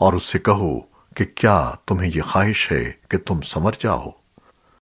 اور اس سے کہو کہ کیا تمہیں یہ خواہش ہے کہ تم سمر جاؤ؟